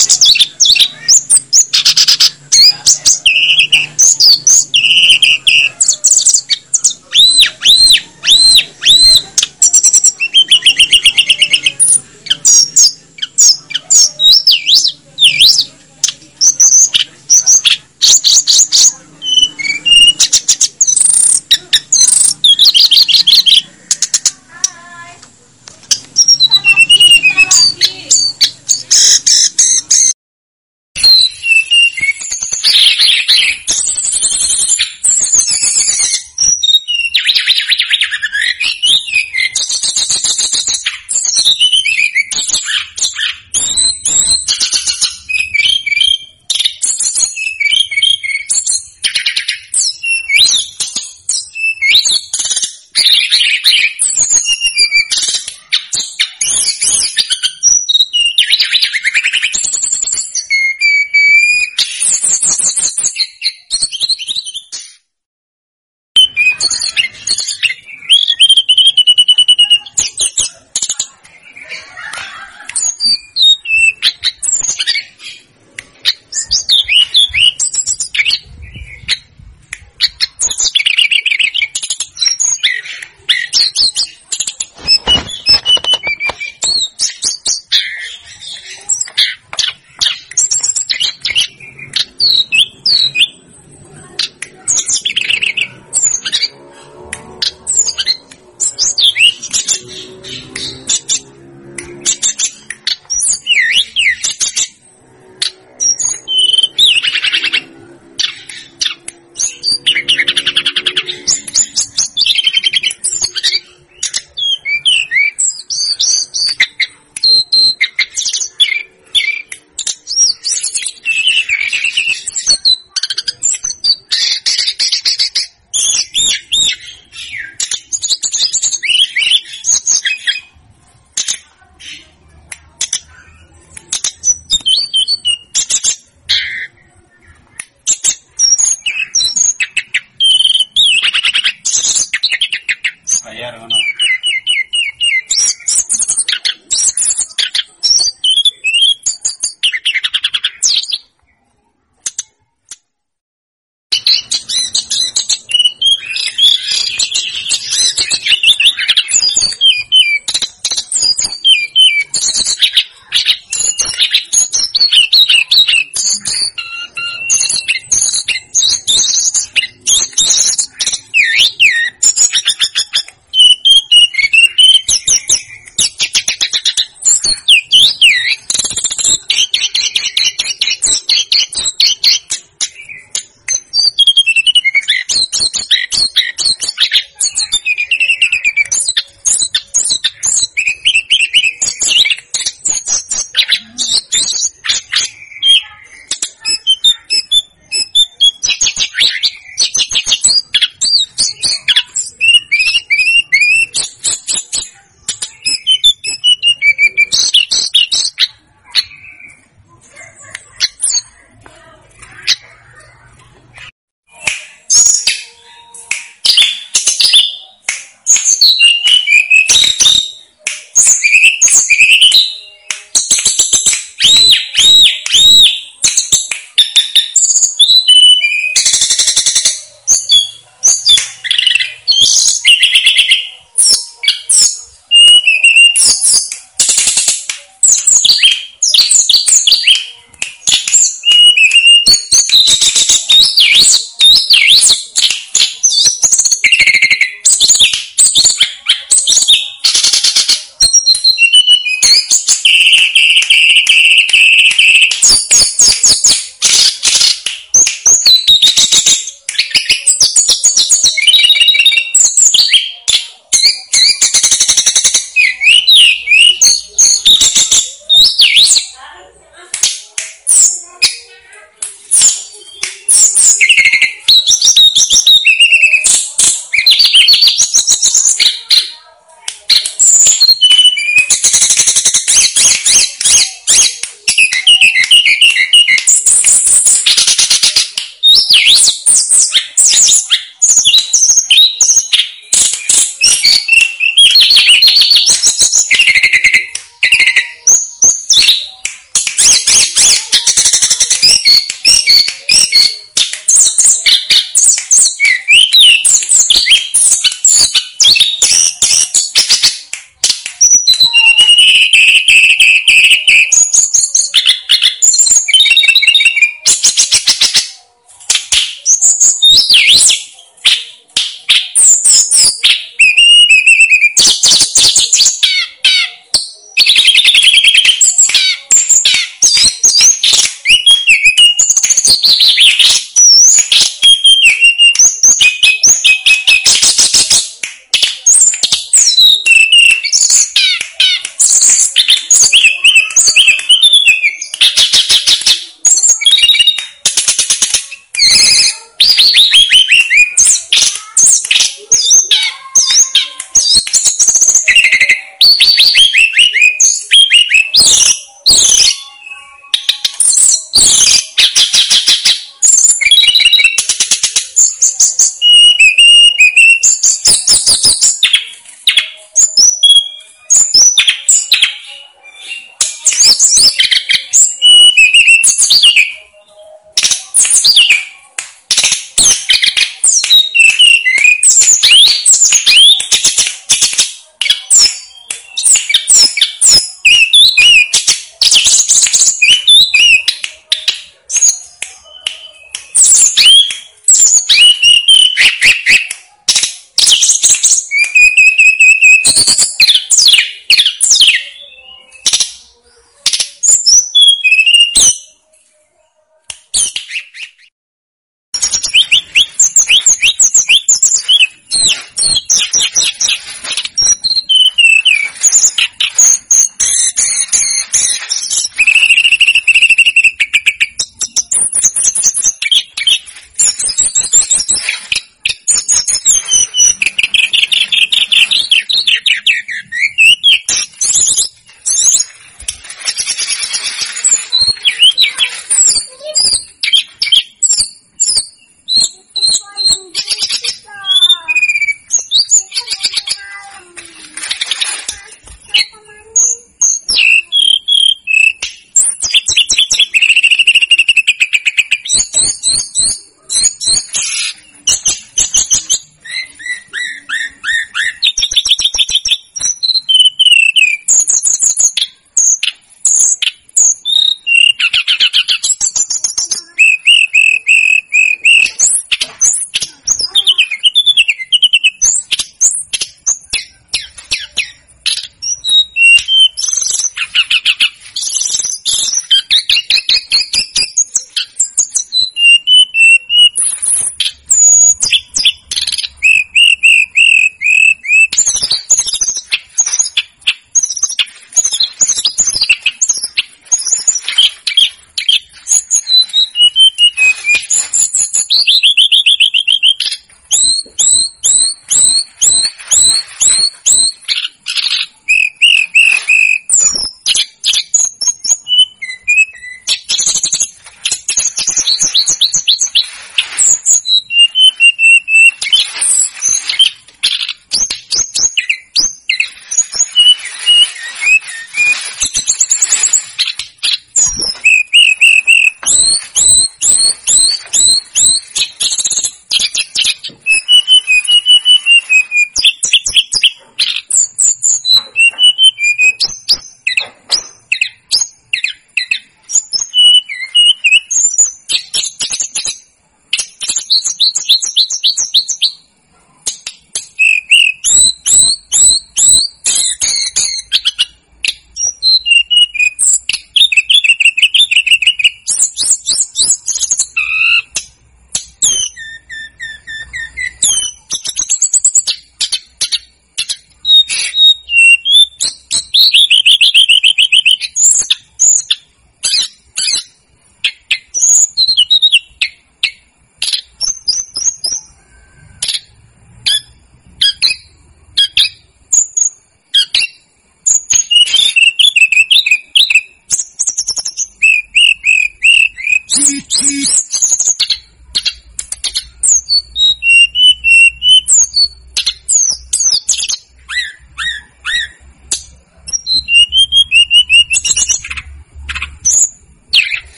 Fallaron, ¿o no?